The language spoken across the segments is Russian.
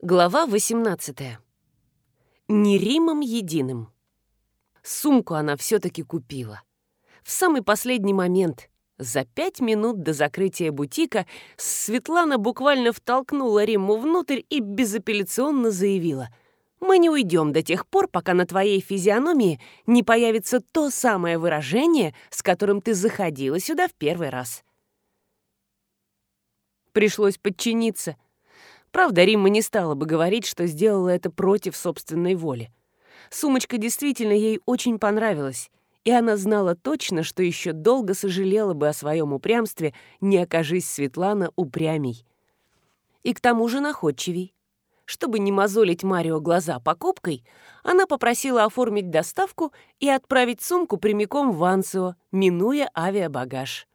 Глава 18. Не Римом единым. Сумку она все-таки купила. В самый последний момент, за пять минут до закрытия бутика, Светлана буквально втолкнула Римму внутрь и безапелляционно заявила «Мы не уйдем до тех пор, пока на твоей физиономии не появится то самое выражение, с которым ты заходила сюда в первый раз». Пришлось подчиниться – Правда, Римма не стала бы говорить, что сделала это против собственной воли. Сумочка действительно ей очень понравилась, и она знала точно, что еще долго сожалела бы о своем упрямстве, не окажись Светлана упрямей. И к тому же находчивей. Чтобы не мозолить Марио глаза покупкой, она попросила оформить доставку и отправить сумку прямиком в Ансио, минуя авиабагаж.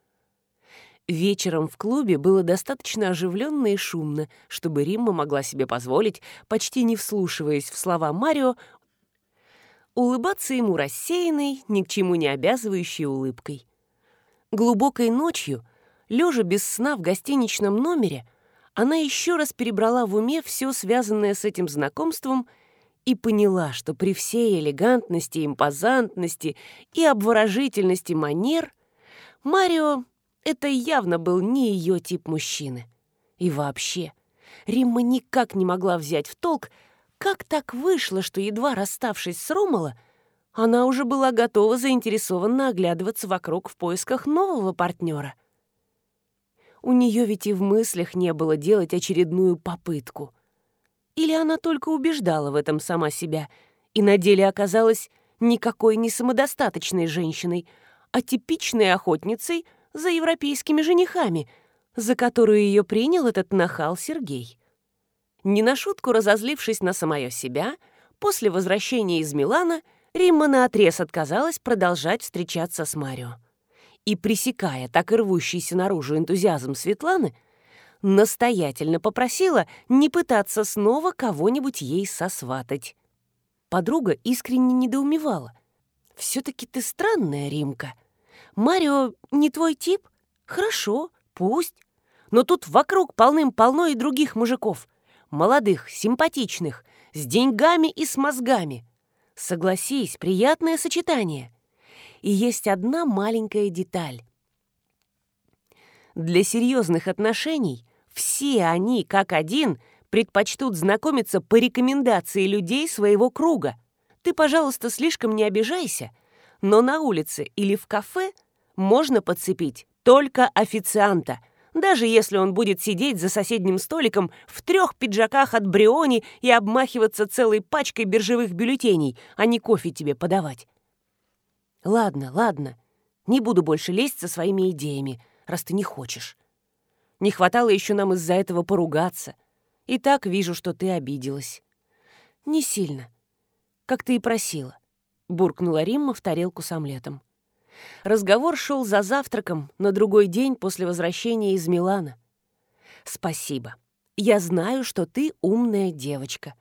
Вечером в клубе было достаточно оживленно и шумно, чтобы Римма могла себе позволить, почти не вслушиваясь в слова Марио, улыбаться ему рассеянной, ни к чему не обязывающей улыбкой. Глубокой ночью, лежа без сна в гостиничном номере, она еще раз перебрала в уме все связанное с этим знакомством и поняла, что при всей элегантности, импозантности и обворожительности манер Марио это явно был не ее тип мужчины. И вообще, Римма никак не могла взять в толк, как так вышло, что, едва расставшись с Ромала, она уже была готова заинтересованно оглядываться вокруг в поисках нового партнера. У нее ведь и в мыслях не было делать очередную попытку. Или она только убеждала в этом сама себя и на деле оказалась никакой не самодостаточной женщиной, а типичной охотницей — за европейскими женихами, за которую ее принял этот нахал Сергей. Не на шутку разозлившись на самое себя, после возвращения из Милана Римма наотрез отказалась продолжать встречаться с Марио. И, пресекая так и рвущийся наружу энтузиазм Светланы, настоятельно попросила не пытаться снова кого-нибудь ей сосватать. Подруга искренне недоумевала. «Все-таки ты странная, Римка. Марио не твой тип? Хорошо, пусть. Но тут вокруг полным-полно и других мужиков. Молодых, симпатичных, с деньгами и с мозгами. Согласись, приятное сочетание. И есть одна маленькая деталь. Для серьезных отношений все они, как один, предпочтут знакомиться по рекомендации людей своего круга. Ты, пожалуйста, слишком не обижайся, но на улице или в кафе можно подцепить только официанта, даже если он будет сидеть за соседним столиком в трех пиджаках от Бриони и обмахиваться целой пачкой биржевых бюллетеней, а не кофе тебе подавать. Ладно, ладно, не буду больше лезть со своими идеями, раз ты не хочешь. Не хватало еще нам из-за этого поругаться. И так вижу, что ты обиделась. Не сильно, как ты и просила, буркнула Римма в тарелку с омлетом. Разговор шел за завтраком на другой день после возвращения из Милана. «Спасибо. Я знаю, что ты умная девочка».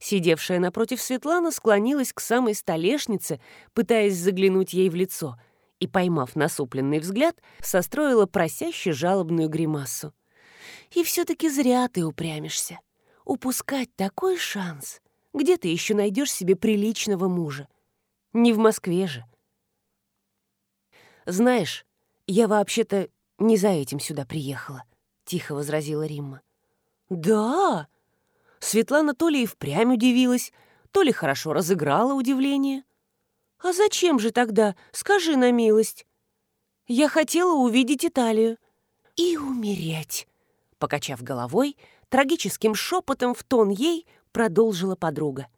Сидевшая напротив Светлана склонилась к самой столешнице, пытаясь заглянуть ей в лицо, и, поймав насупленный взгляд, состроила просяще жалобную гримасу. «И все-таки зря ты упрямишься. Упускать такой шанс. Где ты еще найдешь себе приличного мужа? Не в Москве же». «Знаешь, я вообще-то не за этим сюда приехала», — тихо возразила Римма. «Да?» Светлана то ли и впрямь удивилась, то ли хорошо разыграла удивление. «А зачем же тогда? Скажи на милость». «Я хотела увидеть Италию». «И умереть», — покачав головой, трагическим шепотом в тон ей продолжила подруга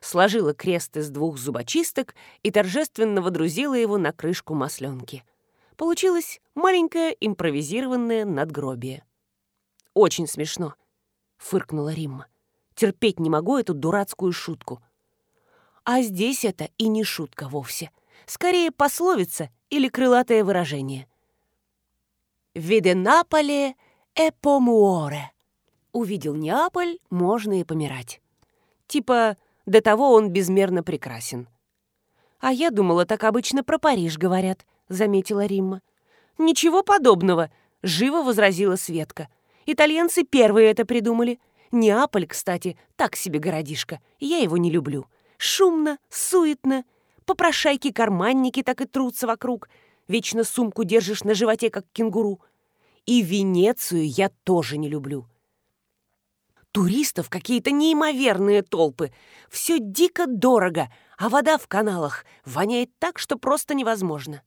сложила крест из двух зубочисток и торжественно водрузила его на крышку масленки. Получилось маленькое импровизированное надгробие. «Очень смешно», — фыркнула Римма. «Терпеть не могу эту дурацкую шутку». А здесь это и не шутка вовсе. Скорее пословица или крылатое выражение. «Виде Наполе e помуоре». Увидел Неаполь, можно и помирать. Типа до того он безмерно прекрасен. «А я думала, так обычно про Париж говорят», — заметила Римма. «Ничего подобного», — живо возразила Светка. «Итальянцы первые это придумали. Неаполь, кстати, так себе городишко. Я его не люблю. Шумно, суетно. Попрошайки-карманники так и трутся вокруг. Вечно сумку держишь на животе, как кенгуру. И Венецию я тоже не люблю. Туристов какие-то неимоверные толпы. Все дико дорого, а вода в каналах воняет так, что просто невозможно.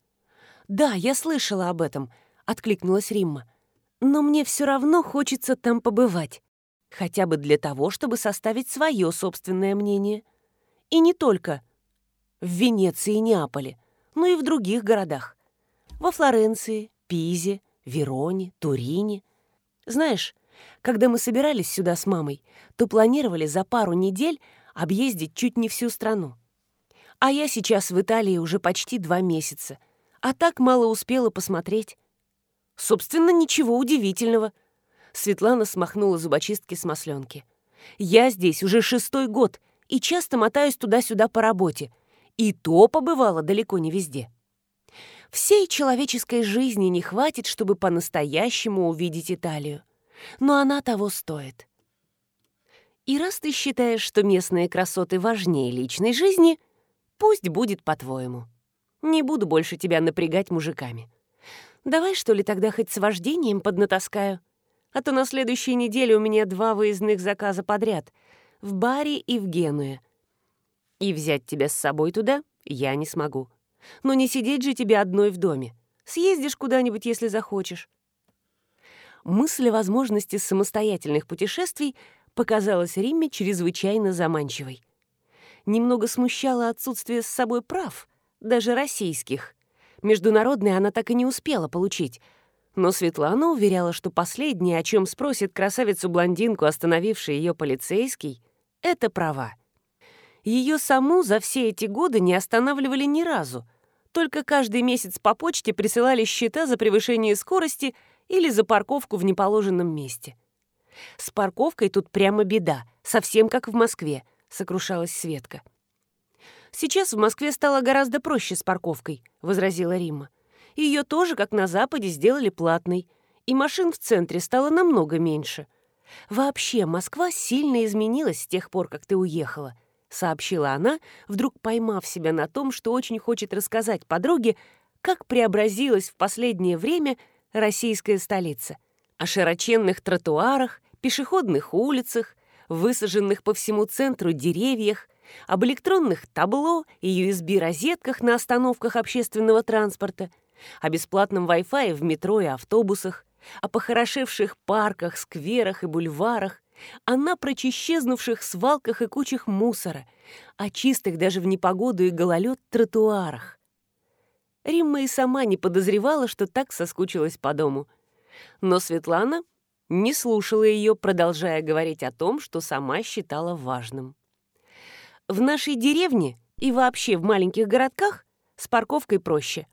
«Да, я слышала об этом», — откликнулась Римма. «Но мне все равно хочется там побывать. Хотя бы для того, чтобы составить свое собственное мнение. И не только в Венеции и Неаполе, но и в других городах. Во Флоренции, Пизе, Вероне, Турине. Знаешь, когда мы собирались сюда с мамой, то планировали за пару недель объездить чуть не всю страну. А я сейчас в Италии уже почти два месяца, а так мало успела посмотреть. Собственно, ничего удивительного. Светлана смахнула зубочистки с масленки. Я здесь уже шестой год и часто мотаюсь туда-сюда по работе. И то побывала далеко не везде. Всей человеческой жизни не хватит, чтобы по-настоящему увидеть Италию но она того стоит. И раз ты считаешь, что местные красоты важнее личной жизни, пусть будет по-твоему. Не буду больше тебя напрягать мужиками. Давай, что ли, тогда хоть с вождением поднатаскаю? А то на следующей неделе у меня два выездных заказа подряд — в Баре и в Генуе. И взять тебя с собой туда я не смогу. Но не сидеть же тебе одной в доме. Съездишь куда-нибудь, если захочешь мысль о возможности самостоятельных путешествий показалась Римме чрезвычайно заманчивой. Немного смущало отсутствие с собой прав, даже российских. Международные она так и не успела получить. Но Светлана уверяла, что последнее, о чем спросит красавицу-блондинку, остановивший ее полицейский, — это права. Ее саму за все эти годы не останавливали ни разу, только каждый месяц по почте присылали счета за превышение скорости — или за парковку в неположенном месте. «С парковкой тут прямо беда, совсем как в Москве», — сокрушалась Светка. «Сейчас в Москве стало гораздо проще с парковкой», — возразила Римма. «Ее тоже, как на Западе, сделали платной, и машин в центре стало намного меньше. Вообще, Москва сильно изменилась с тех пор, как ты уехала», — сообщила она, вдруг поймав себя на том, что очень хочет рассказать подруге, как преобразилась в последнее время — российская столица, о широченных тротуарах, пешеходных улицах, высаженных по всему центру деревьях, об электронных табло и USB-розетках на остановках общественного транспорта, о бесплатном Wi-Fi в метро и автобусах, о похорошевших парках, скверах и бульварах, о напрочь исчезнувших свалках и кучах мусора, о чистых даже в непогоду и гололед тротуарах. Римма и сама не подозревала, что так соскучилась по дому. Но Светлана не слушала ее, продолжая говорить о том, что сама считала важным. «В нашей деревне и вообще в маленьких городках с парковкой проще.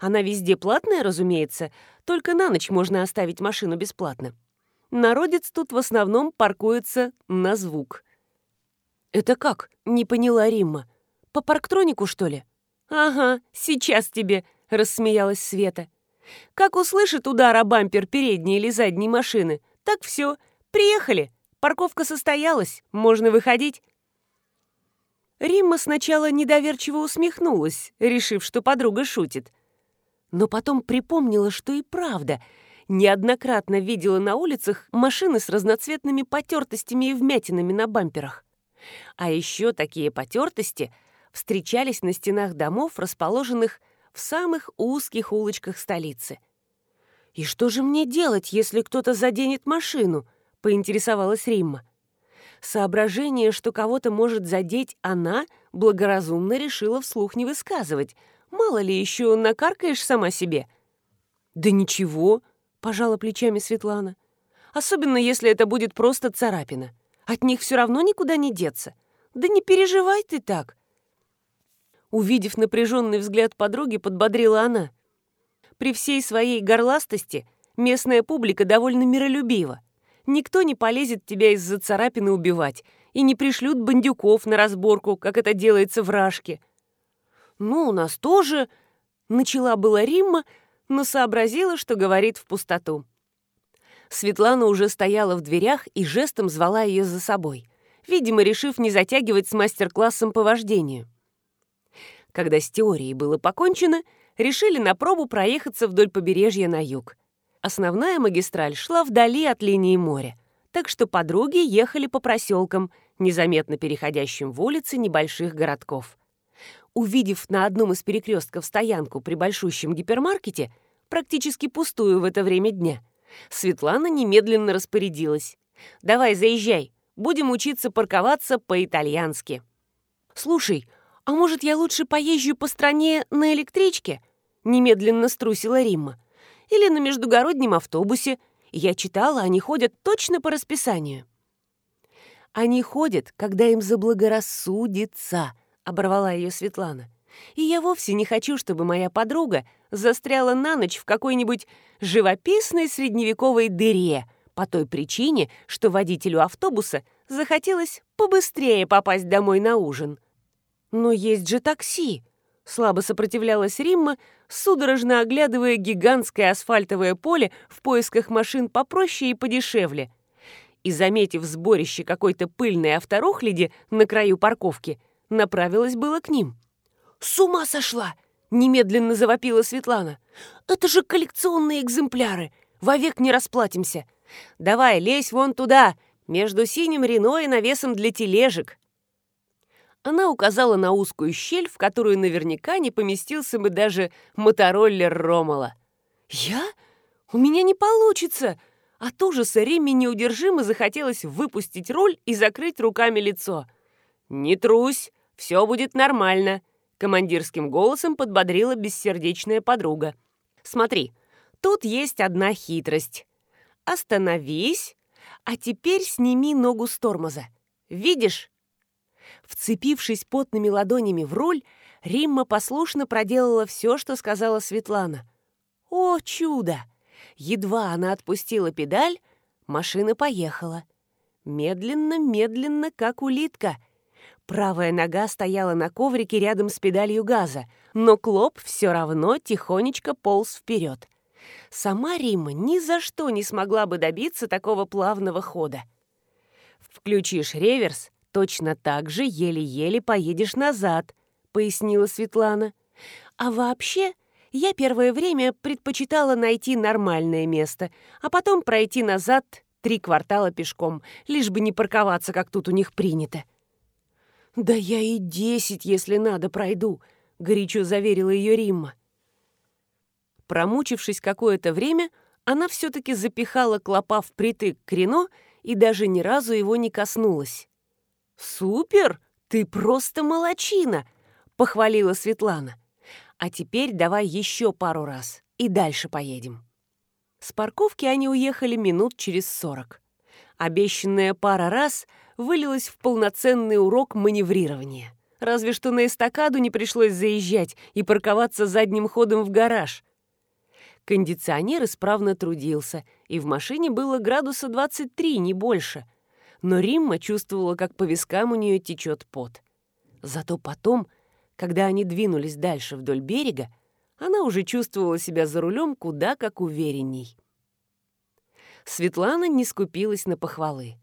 Она везде платная, разумеется, только на ночь можно оставить машину бесплатно. Народец тут в основном паркуется на звук». «Это как?» — не поняла Римма. «По парктронику, что ли?» «Ага, сейчас тебе», — рассмеялась Света. «Как услышит удар о бампер передней или задней машины, так все, приехали, парковка состоялась, можно выходить». Римма сначала недоверчиво усмехнулась, решив, что подруга шутит. Но потом припомнила, что и правда неоднократно видела на улицах машины с разноцветными потертостями и вмятинами на бамперах. А еще такие потертости — встречались на стенах домов, расположенных в самых узких улочках столицы. «И что же мне делать, если кто-то заденет машину?» — поинтересовалась Римма. Соображение, что кого-то может задеть она, благоразумно решила вслух не высказывать. Мало ли еще накаркаешь сама себе. «Да ничего», — пожала плечами Светлана. «Особенно, если это будет просто царапина. От них все равно никуда не деться. Да не переживай ты так. Увидев напряженный взгляд подруги, подбодрила она. При всей своей горластости местная публика довольно миролюбива. Никто не полезет тебя из-за царапины убивать и не пришлют бандюков на разборку, как это делается в Рашке. «Ну, у нас тоже...» — начала была Римма, но сообразила, что говорит в пустоту. Светлана уже стояла в дверях и жестом звала ее за собой, видимо, решив не затягивать с мастер-классом по вождению. Когда с теорией было покончено, решили на пробу проехаться вдоль побережья на юг. Основная магистраль шла вдали от линии моря, так что подруги ехали по проселкам, незаметно переходящим в улицы небольших городков. Увидев на одном из перекрестков стоянку при большущем гипермаркете, практически пустую в это время дня, Светлана немедленно распорядилась. «Давай, заезжай, будем учиться парковаться по-итальянски». «Слушай, а может, я лучше поезжу по стране на электричке?» Немедленно струсила Римма. «Или на междугороднем автобусе. Я читала, они ходят точно по расписанию». «Они ходят, когда им заблагорассудится», — оборвала ее Светлана. «И я вовсе не хочу, чтобы моя подруга застряла на ночь в какой-нибудь живописной средневековой дыре по той причине, что водителю автобуса захотелось побыстрее попасть домой на ужин. «Но есть же такси!» — слабо сопротивлялась Римма, судорожно оглядывая гигантское асфальтовое поле в поисках машин попроще и подешевле. И, заметив сборище какой-то пыльной авторухляди на краю парковки, направилась было к ним. «С ума сошла!» — немедленно завопила Светлана. «Это же коллекционные экземпляры! Вовек не расплатимся! Давай, лезь вон туда, между синим Рено и навесом для тележек!» Она указала на узкую щель, в которую наверняка не поместился бы даже мотороллер Ромала. «Я? У меня не получится!» От ужаса Римме неудержимо захотелось выпустить руль и закрыть руками лицо. «Не трусь, все будет нормально», Командирским голосом подбодрила бессердечная подруга. «Смотри, тут есть одна хитрость. Остановись, а теперь сними ногу с тормоза. Видишь?» Вцепившись потными ладонями в руль, Римма послушно проделала все, что сказала Светлана. «О, чудо!» Едва она отпустила педаль, машина поехала. Медленно-медленно, как улитка — Правая нога стояла на коврике рядом с педалью газа, но Клоп все равно тихонечко полз вперед. Сама Римма ни за что не смогла бы добиться такого плавного хода. «Включишь реверс, точно так же еле-еле поедешь назад», — пояснила Светлана. «А вообще...» Я первое время предпочитала найти нормальное место, а потом пройти назад три квартала пешком, лишь бы не парковаться, как тут у них принято. «Да я и десять, если надо, пройду», — горячо заверила ее Римма. Промучившись какое-то время, она все-таки запихала клопа впритык к Рено и даже ни разу его не коснулась. «Супер! Ты просто молочина!» — похвалила Светлана. «А теперь давай еще пару раз и дальше поедем». С парковки они уехали минут через сорок. Обещанная пара раз — вылилось в полноценный урок маневрирования. Разве что на эстакаду не пришлось заезжать и парковаться задним ходом в гараж. Кондиционер исправно трудился, и в машине было градуса 23, не больше. Но Римма чувствовала, как по вискам у нее течет пот. Зато потом, когда они двинулись дальше вдоль берега, она уже чувствовала себя за рулем куда как уверенней. Светлана не скупилась на похвалы.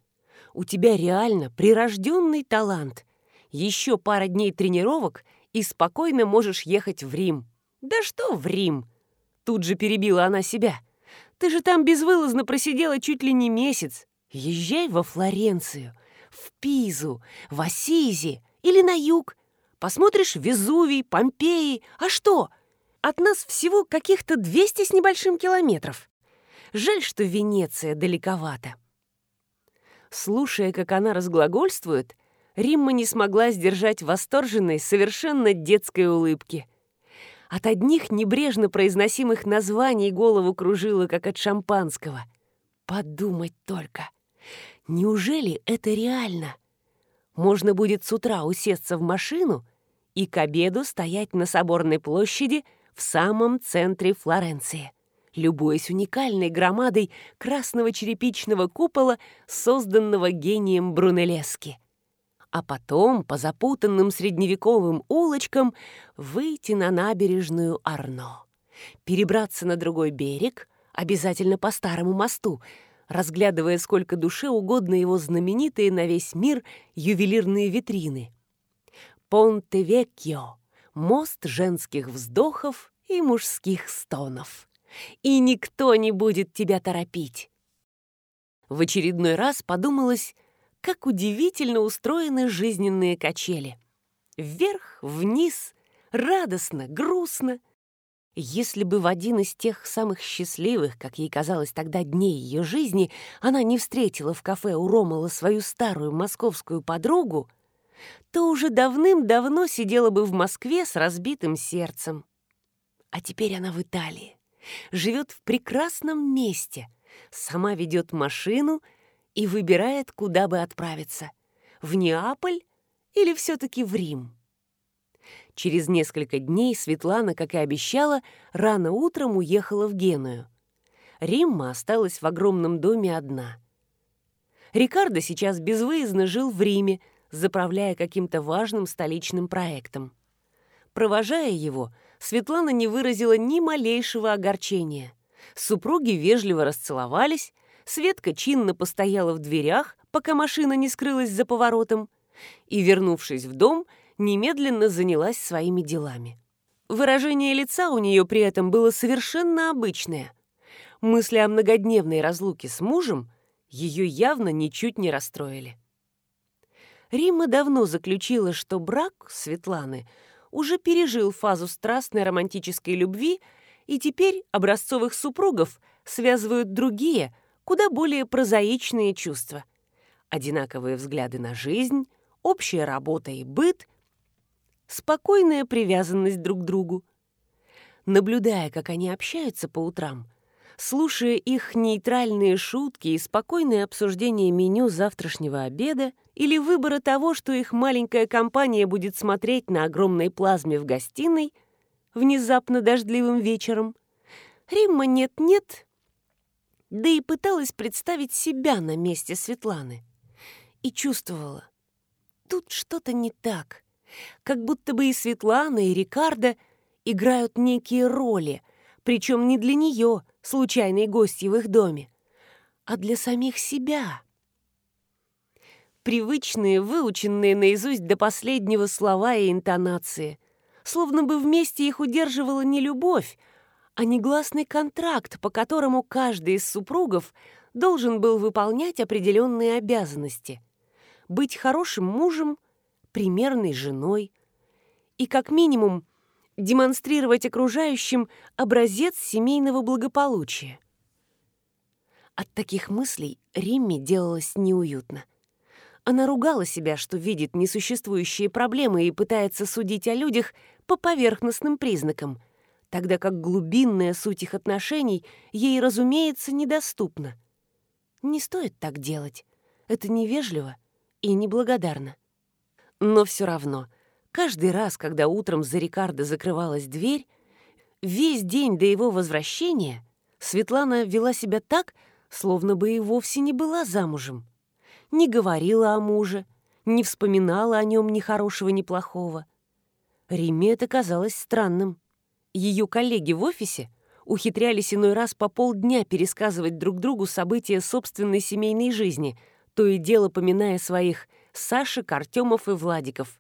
У тебя реально прирожденный талант. Еще пара дней тренировок, и спокойно можешь ехать в Рим. Да что в Рим? Тут же перебила она себя. Ты же там безвылазно просидела чуть ли не месяц. Езжай во Флоренцию, в Пизу, в Ассизи или на юг. Посмотришь Везувий, Помпеи. А что? От нас всего каких-то 200 с небольшим километров. Жаль, что Венеция далековато. Слушая, как она разглагольствует, Римма не смогла сдержать восторженной, совершенно детской улыбки. От одних небрежно произносимых названий голову кружило, как от шампанского. Подумать только. Неужели это реально? Можно будет с утра усесться в машину и к обеду стоять на Соборной площади в самом центре Флоренции любуясь уникальной громадой красного черепичного купола, созданного гением Брунеллески. А потом по запутанным средневековым улочкам выйти на набережную Арно, перебраться на другой берег, обязательно по старому мосту, разглядывая сколько душе угодно его знаменитые на весь мир ювелирные витрины. Понте-Векьо — мост женских вздохов и мужских стонов. И никто не будет тебя торопить. В очередной раз подумалось, как удивительно устроены жизненные качели. Вверх, вниз, радостно, грустно. Если бы в один из тех самых счастливых, как ей казалось тогда, дней ее жизни, она не встретила в кафе у Ромала свою старую московскую подругу, то уже давным-давно сидела бы в Москве с разбитым сердцем. А теперь она в Италии, живет в прекрасном месте, сама ведет машину и выбирает, куда бы отправиться — в Неаполь или все-таки в Рим. Через несколько дней Светлана, как и обещала, рано утром уехала в Геную. Римма осталась в огромном доме одна. Рикардо сейчас безвыездно жил в Риме, заправляя каким-то важным столичным проектом. Провожая его, Светлана не выразила ни малейшего огорчения. Супруги вежливо расцеловались, Светка чинно постояла в дверях, пока машина не скрылась за поворотом, и, вернувшись в дом, немедленно занялась своими делами. Выражение лица у нее при этом было совершенно обычное. Мысли о многодневной разлуке с мужем ее явно ничуть не расстроили. Римма давно заключила, что брак Светланы уже пережил фазу страстной романтической любви, и теперь образцовых супругов связывают другие, куда более прозаичные чувства. Одинаковые взгляды на жизнь, общая работа и быт, спокойная привязанность друг к другу. Наблюдая, как они общаются по утрам, слушая их нейтральные шутки и спокойное обсуждение меню завтрашнего обеда или выбора того, что их маленькая компания будет смотреть на огромной плазме в гостиной внезапно дождливым вечером, Римма нет-нет, да и пыталась представить себя на месте Светланы. И чувствовала, тут что-то не так. Как будто бы и Светлана, и Рикардо играют некие роли, причем не для нее, случайной гости в их доме, а для самих себя. Привычные, выученные наизусть до последнего слова и интонации, словно бы вместе их удерживала не любовь, а негласный контракт, по которому каждый из супругов должен был выполнять определенные обязанности — быть хорошим мужем, примерной женой и, как минимум, демонстрировать окружающим образец семейного благополучия. От таких мыслей Римме делалось неуютно. Она ругала себя, что видит несуществующие проблемы и пытается судить о людях по поверхностным признакам, тогда как глубинная суть их отношений ей, разумеется, недоступна. Не стоит так делать. Это невежливо и неблагодарна. Но все равно, каждый раз, когда утром за Рикардо закрывалась дверь, весь день до его возвращения Светлана вела себя так, словно бы и вовсе не была замужем. Не говорила о муже, не вспоминала о нем ни хорошего, ни плохого. Риме это казалось странным. Ее коллеги в офисе ухитрялись иной раз по полдня пересказывать друг другу события собственной семейной жизни — то и дело поминая своих Сашек, Артемов и Владиков.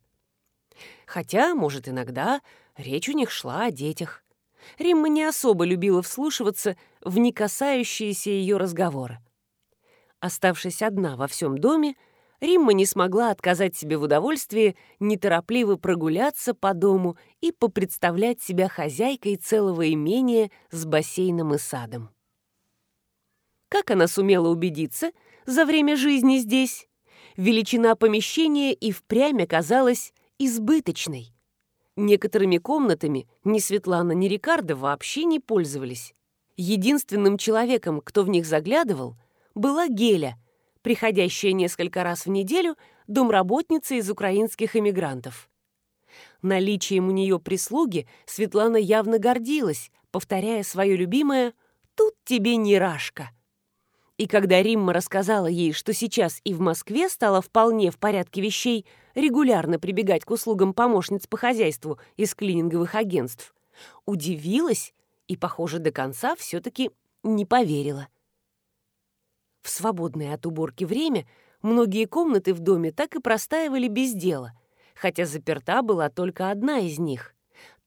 Хотя, может, иногда речь у них шла о детях. Римма не особо любила вслушиваться в не касающиеся ее разговоры. Оставшись одна во всем доме, Римма не смогла отказать себе в удовольствии неторопливо прогуляться по дому и попредставлять себя хозяйкой целого имения с бассейном и садом. Как она сумела убедиться, за время жизни здесь, величина помещения и впрямь оказалась избыточной. Некоторыми комнатами ни Светлана, ни Рикардо вообще не пользовались. Единственным человеком, кто в них заглядывал, была Геля, приходящая несколько раз в неделю домработница из украинских эмигрантов. Наличием у нее прислуги Светлана явно гордилась, повторяя свое любимое «тут тебе не рашка». И когда Римма рассказала ей, что сейчас и в Москве стало вполне в порядке вещей регулярно прибегать к услугам помощниц по хозяйству из клининговых агентств, удивилась и, похоже, до конца все-таки не поверила. В свободное от уборки время многие комнаты в доме так и простаивали без дела, хотя заперта была только одна из них.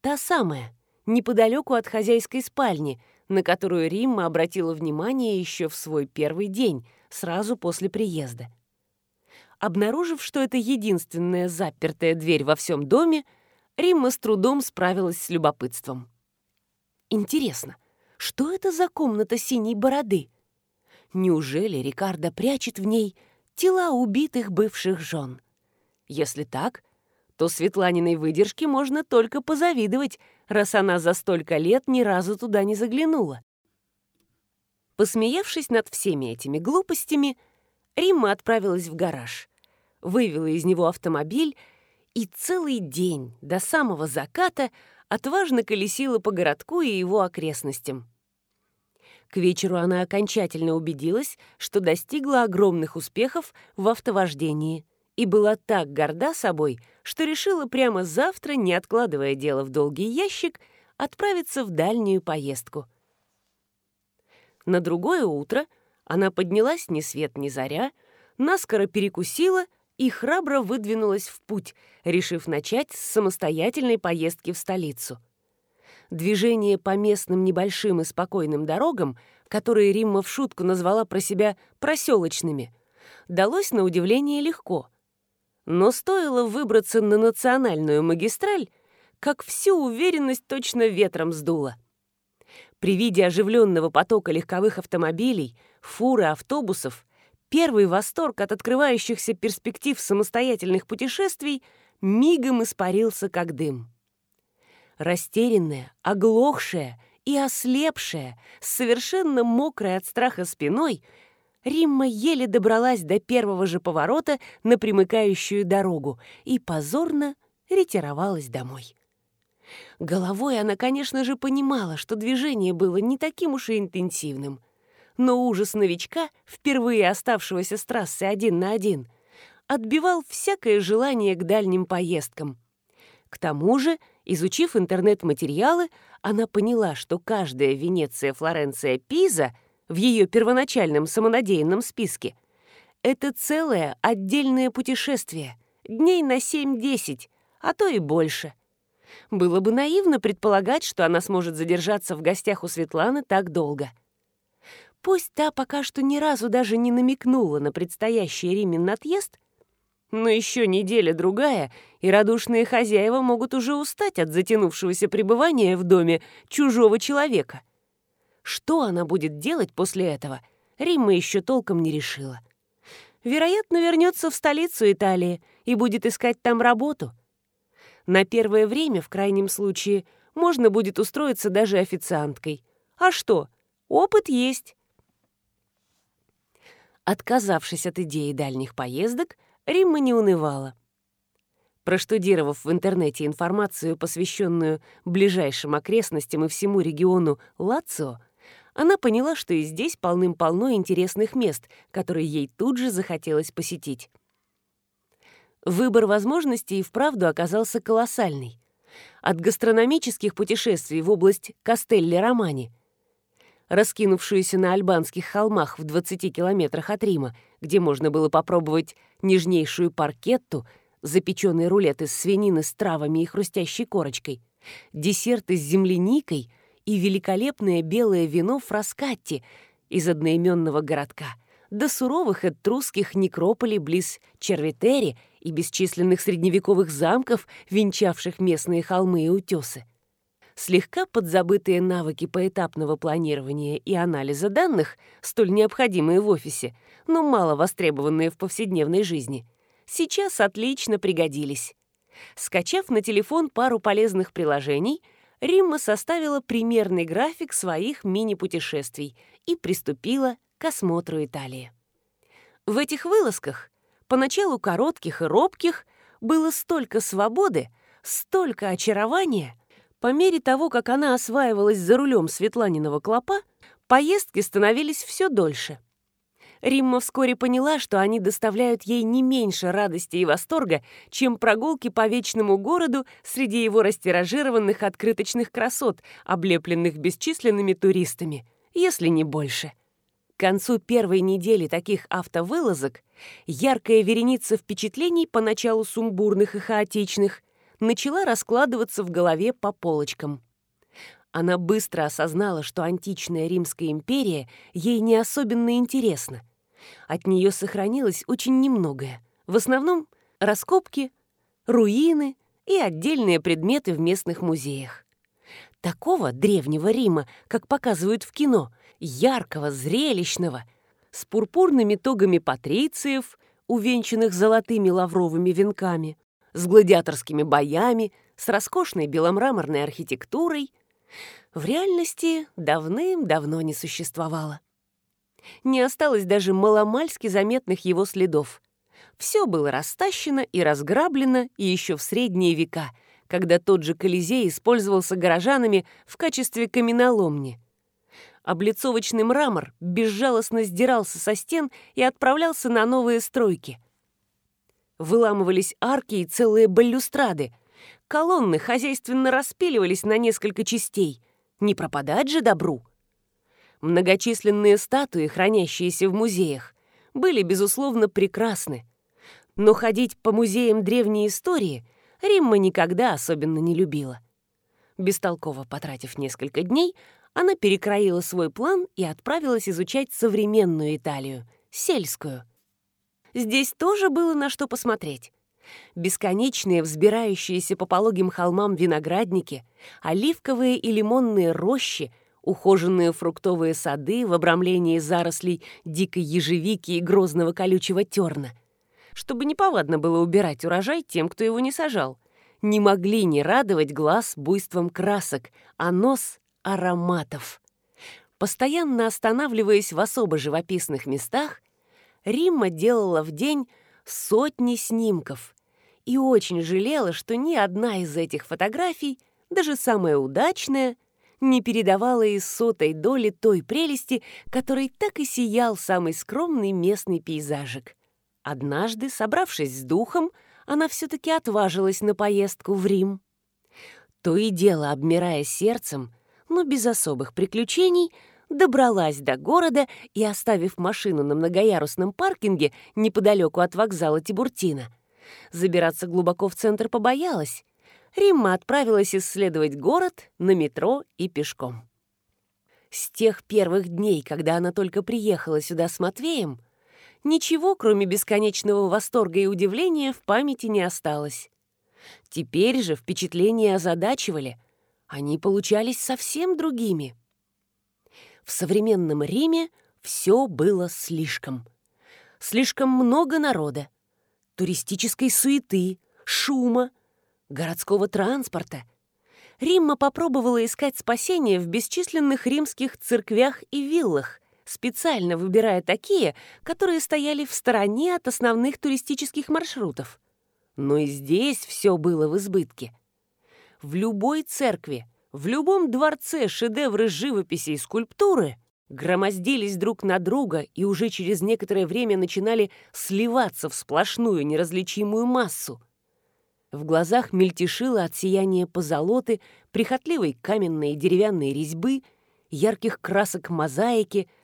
Та самая, неподалеку от хозяйской спальни, на которую Римма обратила внимание еще в свой первый день, сразу после приезда. Обнаружив, что это единственная запертая дверь во всем доме, Римма с трудом справилась с любопытством. Интересно, что это за комната синей бороды? Неужели Рикардо прячет в ней тела убитых бывших жен? Если так, то Светланиной выдержке можно только позавидовать, раз она за столько лет ни разу туда не заглянула. Посмеявшись над всеми этими глупостями, Римма отправилась в гараж, вывела из него автомобиль и целый день до самого заката отважно колесила по городку и его окрестностям. К вечеру она окончательно убедилась, что достигла огромных успехов в автовождении и была так горда собой, что решила прямо завтра, не откладывая дело в долгий ящик, отправиться в дальнюю поездку. На другое утро она поднялась ни свет ни заря, наскоро перекусила и храбро выдвинулась в путь, решив начать с самостоятельной поездки в столицу. Движение по местным небольшим и спокойным дорогам, которые Римма в шутку назвала про себя «проселочными», далось на удивление легко. Но стоило выбраться на национальную магистраль, как всю уверенность точно ветром сдуло. При виде оживленного потока легковых автомобилей, фур и автобусов, первый восторг от открывающихся перспектив самостоятельных путешествий мигом испарился как дым. Растерянная, оглохшая и ослепшая, совершенно мокрой от страха спиной, Римма еле добралась до первого же поворота на примыкающую дорогу и позорно ретировалась домой. Головой она, конечно же, понимала, что движение было не таким уж и интенсивным. Но ужас новичка, впервые оставшегося с трассы один на один, отбивал всякое желание к дальним поездкам. К тому же Изучив интернет-материалы, она поняла, что каждая Венеция, Флоренция, Пиза в ее первоначальном самонадеянном списке — это целое отдельное путешествие, дней на 7-10, а то и больше. Было бы наивно предполагать, что она сможет задержаться в гостях у Светланы так долго. Пусть та пока что ни разу даже не намекнула на предстоящий Римин отъезд — но еще неделя-другая, и радушные хозяева могут уже устать от затянувшегося пребывания в доме чужого человека. Что она будет делать после этого, Римма еще толком не решила. Вероятно, вернется в столицу Италии и будет искать там работу. На первое время, в крайнем случае, можно будет устроиться даже официанткой. А что? Опыт есть. Отказавшись от идеи дальних поездок, Римма не унывала. Проштудировав в интернете информацию, посвященную ближайшим окрестностям и всему региону Лацио, она поняла, что и здесь полным-полно интересных мест, которые ей тут же захотелось посетить. Выбор возможностей и вправду оказался колоссальный. От гастрономических путешествий в область Кастелли-Романи — раскинувшуюся на альбанских холмах в 20 километрах от Рима, где можно было попробовать нежнейшую паркетту, запеченный рулет из свинины с травами и хрустящей корочкой, десерты с земляникой и великолепное белое вино фраскатти из одноименного городка, до суровых этрусских некрополей близ Червитери и бесчисленных средневековых замков, венчавших местные холмы и утесы слегка подзабытые навыки поэтапного планирования и анализа данных, столь необходимые в офисе, но мало востребованные в повседневной жизни, сейчас отлично пригодились. Скачав на телефон пару полезных приложений, Римма составила примерный график своих мини-путешествий и приступила к осмотру Италии. В этих вылазках, поначалу коротких и робких, было столько свободы, столько очарования — по мере того, как она осваивалась за рулем Светланиного клопа, поездки становились все дольше. Римма вскоре поняла, что они доставляют ей не меньше радости и восторга, чем прогулки по вечному городу среди его растиражированных открыточных красот, облепленных бесчисленными туристами, если не больше. К концу первой недели таких автовылазок яркая вереница впечатлений, поначалу сумбурных и хаотичных, начала раскладываться в голове по полочкам. Она быстро осознала, что античная Римская империя ей не особенно интересна. От нее сохранилось очень немногое. В основном раскопки, руины и отдельные предметы в местных музеях. Такого древнего Рима, как показывают в кино, яркого, зрелищного, с пурпурными тогами патрициев, увенчанных золотыми лавровыми венками, с гладиаторскими боями, с роскошной беломраморной архитектурой, в реальности давным-давно не существовало. Не осталось даже маломальски заметных его следов. Все было растащено и разграблено и еще в средние века, когда тот же Колизей использовался горожанами в качестве каменоломни. Облицовочный мрамор безжалостно сдирался со стен и отправлялся на новые стройки. Выламывались арки и целые балюстрады. Колонны хозяйственно распиливались на несколько частей. Не пропадать же добру. Многочисленные статуи, хранящиеся в музеях, были, безусловно, прекрасны. Но ходить по музеям древней истории Римма никогда особенно не любила. Бестолково потратив несколько дней, она перекроила свой план и отправилась изучать современную Италию, сельскую. Здесь тоже было на что посмотреть. Бесконечные взбирающиеся по пологим холмам виноградники, оливковые и лимонные рощи, ухоженные фруктовые сады в обрамлении зарослей дикой ежевики и грозного колючего терна — чтобы неповадно было убирать урожай тем, кто его не сажал. Не могли не радовать глаз буйством красок, а нос — ароматов. Постоянно останавливаясь в особо живописных местах, Римма делала в день сотни снимков и очень жалела, что ни одна из этих фотографий, даже самая удачная, не передавала из сотой доли той прелести, которой так и сиял самый скромный местный пейзажик. Однажды, собравшись с духом, она все-таки отважилась на поездку в Рим. То и дело, обмирая сердцем, но без особых приключений, добралась до города и, оставив машину на многоярусном паркинге неподалеку от вокзала Тибуртина, забираться глубоко в центр побоялась. Римма отправилась исследовать город на метро и пешком. С тех первых дней, когда она только приехала сюда с Матвеем, Ничего, кроме бесконечного восторга и удивления, в памяти не осталось. Теперь же впечатления озадачивали. Они получались совсем другими. В современном Риме все было слишком. Слишком много народа, туристической суеты, шума, городского транспорта. Римма попробовала искать спасение в бесчисленных римских церквях и виллах, специально выбирая такие, которые стояли в стороне от основных туристических маршрутов. Но и здесь все было в избытке. В любой церкви, в любом дворце шедевры живописи и скульптуры громоздились друг на друга и уже через некоторое время начинали сливаться в сплошную неразличимую массу. В глазах мельтешило от сияния позолоты, прихотливой каменной и деревянной резьбы, ярких красок мозаики —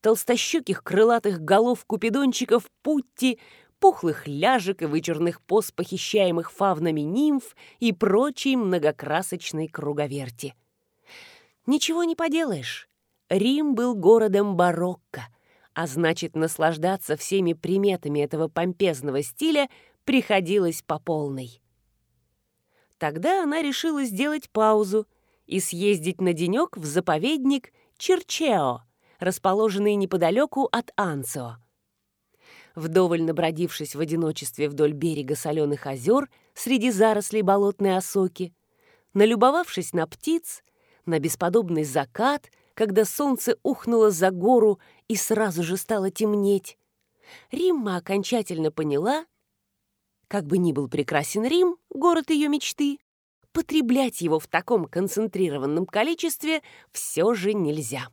толстощеких крылатых голов купидончиков Путти, пухлых ляжек и вычурных поз похищаемых фавнами нимф и прочей многокрасочной круговерти. Ничего не поделаешь. Рим был городом барокко, а значит, наслаждаться всеми приметами этого помпезного стиля приходилось по полной. Тогда она решила сделать паузу и съездить на денек в заповедник Черчео, расположенные неподалеку от Анцио. Вдоволь набродившись в одиночестве вдоль берега соленых озер среди зарослей болотной осоки, налюбовавшись на птиц, на бесподобный закат, когда солнце ухнуло за гору и сразу же стало темнеть, Римма окончательно поняла, как бы ни был прекрасен Рим, город ее мечты, потреблять его в таком концентрированном количестве все же нельзя.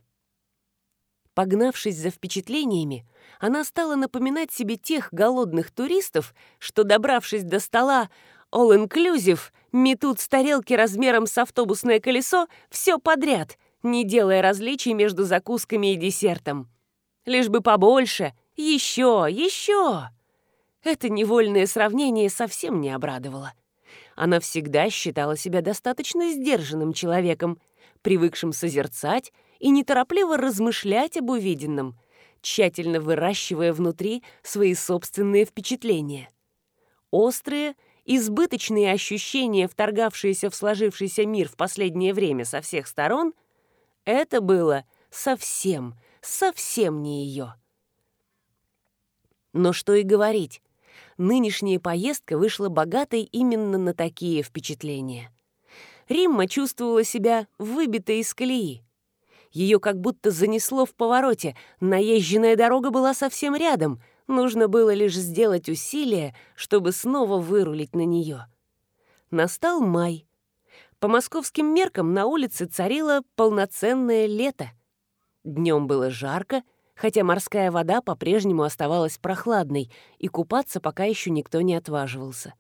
Погнавшись за впечатлениями, она стала напоминать себе тех голодных туристов, что, добравшись до стола all-inclusive, метут с тарелки размером с автобусное колесо все подряд, не делая различий между закусками и десертом. Лишь бы побольше, еще, еще. Это невольное сравнение совсем не обрадовало. Она всегда считала себя достаточно сдержанным человеком, привыкшим созерцать и неторопливо размышлять об увиденном, тщательно выращивая внутри свои собственные впечатления. Острые, избыточные ощущения, вторгавшиеся в сложившийся мир в последнее время со всех сторон, это было совсем, совсем не ее. Но что и говорить, нынешняя поездка вышла богатой именно на такие впечатления. Римма чувствовала себя выбитой из колеи. Ее как будто занесло в повороте, наезженная дорога была совсем рядом, нужно было лишь сделать усилие, чтобы снова вырулить на нее. Настал май. По московским меркам на улице царило полноценное лето. Днем было жарко, хотя морская вода по-прежнему оставалась прохладной, и купаться пока еще никто не отваживался.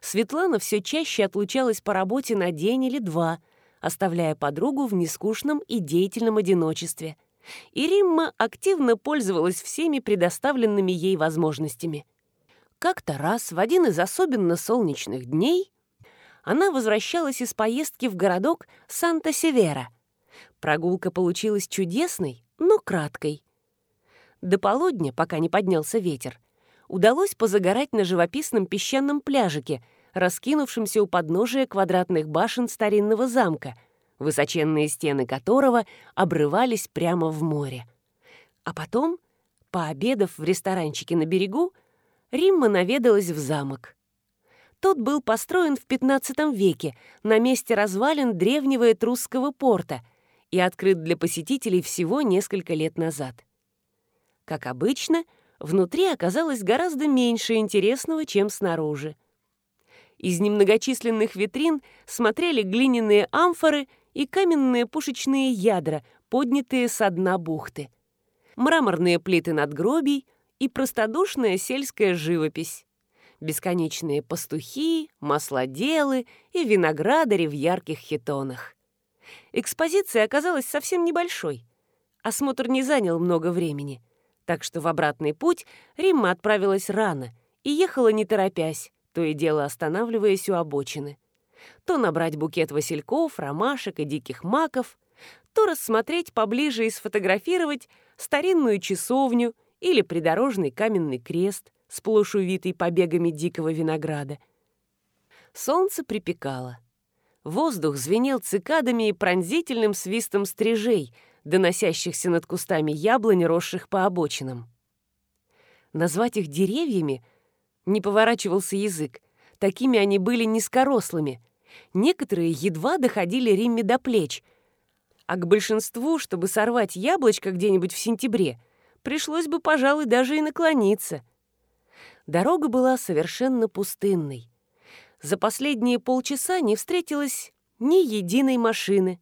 Светлана все чаще отлучалась по работе на день или два, оставляя подругу в нескучном и деятельном одиночестве. И Римма активно пользовалась всеми предоставленными ей возможностями. Как-то раз, в один из особенно солнечных дней, она возвращалась из поездки в городок Санта-Севера. Прогулка получилась чудесной, но краткой. До полудня, пока не поднялся ветер, удалось позагорать на живописном песчаном пляжике, раскинувшемся у подножия квадратных башен старинного замка, высоченные стены которого обрывались прямо в море. А потом, пообедав в ресторанчике на берегу, Римма наведалась в замок. Тот был построен в XV веке на месте развалин древнего этрусского порта — и открыт для посетителей всего несколько лет назад. Как обычно, внутри оказалось гораздо меньше интересного, чем снаружи. Из немногочисленных витрин смотрели глиняные амфоры и каменные пушечные ядра, поднятые со дна бухты. Мраморные плиты надгробий и простодушная сельская живопись. Бесконечные пастухи, маслоделы и виноградари в ярких хитонах. Экспозиция оказалась совсем небольшой. Осмотр не занял много времени, так что в обратный путь Римма отправилась рано и ехала не торопясь, то и дело останавливаясь у обочины. То набрать букет васильков, ромашек и диких маков, то рассмотреть поближе и сфотографировать старинную часовню или придорожный каменный крест, сплошь увитый побегами дикого винограда. Солнце припекало. Воздух звенел цикадами и пронзительным свистом стрижей, доносящихся над кустами яблонь, росших по обочинам. Назвать их деревьями не поворачивался язык. Такими они были низкорослыми. Некоторые едва доходили Римме до плеч, а к большинству, чтобы сорвать яблочко где-нибудь в сентябре, пришлось бы, пожалуй, даже и наклониться. Дорога была совершенно пустынной за последние полчаса не встретилось ни единой машины.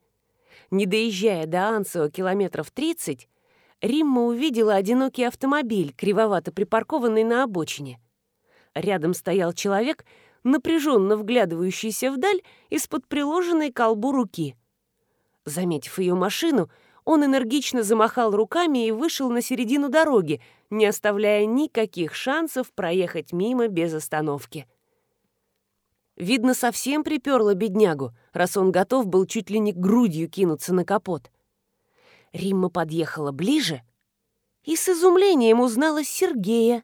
Не доезжая до Ансио километров 30, Римма увидела одинокий автомобиль, кривовато припаркованный на обочине. Рядом стоял человек, напряженно вглядывающийся вдаль из-под приложенной колбу руки. Заметив ее машину, он энергично замахал руками и вышел на середину дороги, не оставляя никаких шансов проехать мимо без остановки. Видно, совсем приперла беднягу, раз он готов был чуть ли не грудью кинуться на капот. Римма подъехала ближе и с изумлением узнала Сергея,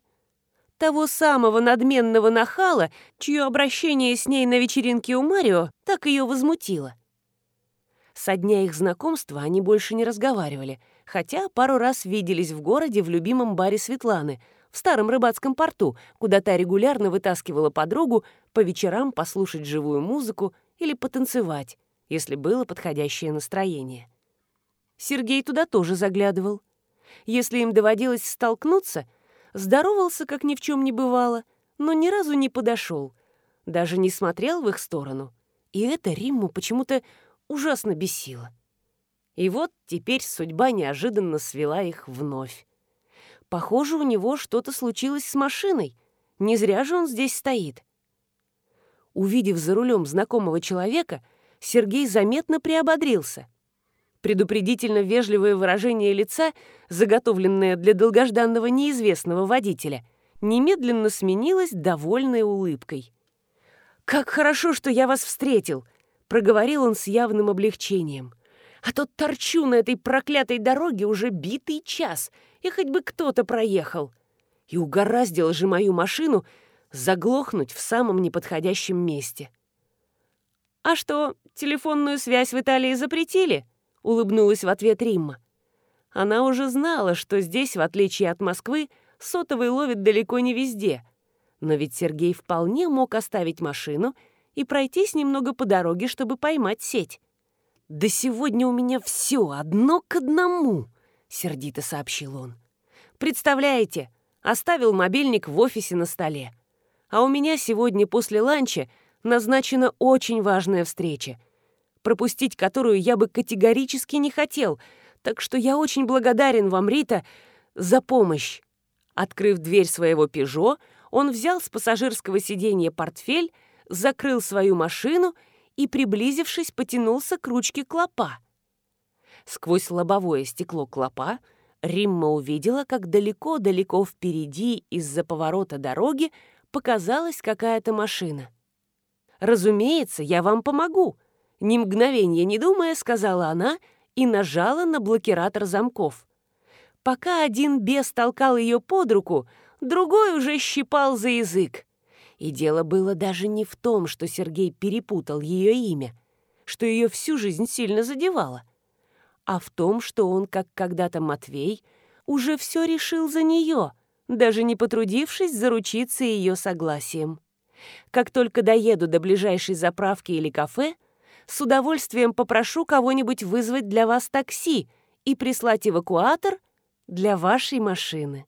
того самого надменного нахала, чье обращение с ней на вечеринке у Марио так ее возмутило. Со дня их знакомства они больше не разговаривали, хотя пару раз виделись в городе в любимом баре Светланы — в старом рыбацком порту, куда та регулярно вытаскивала подругу по вечерам послушать живую музыку или потанцевать, если было подходящее настроение. Сергей туда тоже заглядывал. Если им доводилось столкнуться, здоровался, как ни в чем не бывало, но ни разу не подошел, даже не смотрел в их сторону. И это Римму почему-то ужасно бесило. И вот теперь судьба неожиданно свела их вновь. Похоже, у него что-то случилось с машиной. Не зря же он здесь стоит. Увидев за рулем знакомого человека, Сергей заметно приободрился. Предупредительно вежливое выражение лица, заготовленное для долгожданного неизвестного водителя, немедленно сменилось довольной улыбкой. «Как хорошо, что я вас встретил!» — проговорил он с явным облегчением. «А то торчу на этой проклятой дороге уже битый час, и хоть бы кто-то проехал. И угораздило же мою машину заглохнуть в самом неподходящем месте». «А что, телефонную связь в Италии запретили?» — улыбнулась в ответ Римма. Она уже знала, что здесь, в отличие от Москвы, сотовый ловит далеко не везде — но ведь Сергей вполне мог оставить машину и пройтись немного по дороге, чтобы поймать сеть. «Да сегодня у меня все одно к одному», — сердито сообщил он. «Представляете, оставил мобильник в офисе на столе. А у меня сегодня после ланча назначена очень важная встреча, пропустить которую я бы категорически не хотел, так что я очень благодарен вам, Рита, за помощь». Открыв дверь своего «Пежо», он взял с пассажирского сиденья портфель, закрыл свою машину и, приблизившись, потянулся к ручке клопа. Сквозь лобовое стекло клопа Римма увидела, как далеко-далеко впереди из-за поворота дороги показалась какая-то машина. «Разумеется, я вам помогу», — ни мгновения не думая, сказала она и нажала на блокиратор замков. Пока один бес толкал ее под руку, другой уже щипал за язык. И дело было даже не в том, что Сергей перепутал ее имя, что ее всю жизнь сильно задевало, а в том, что он, как когда-то Матвей, уже все решил за нее, даже не потрудившись заручиться ее согласием. Как только доеду до ближайшей заправки или кафе, с удовольствием попрошу кого-нибудь вызвать для вас такси и прислать эвакуатор для вашей машины.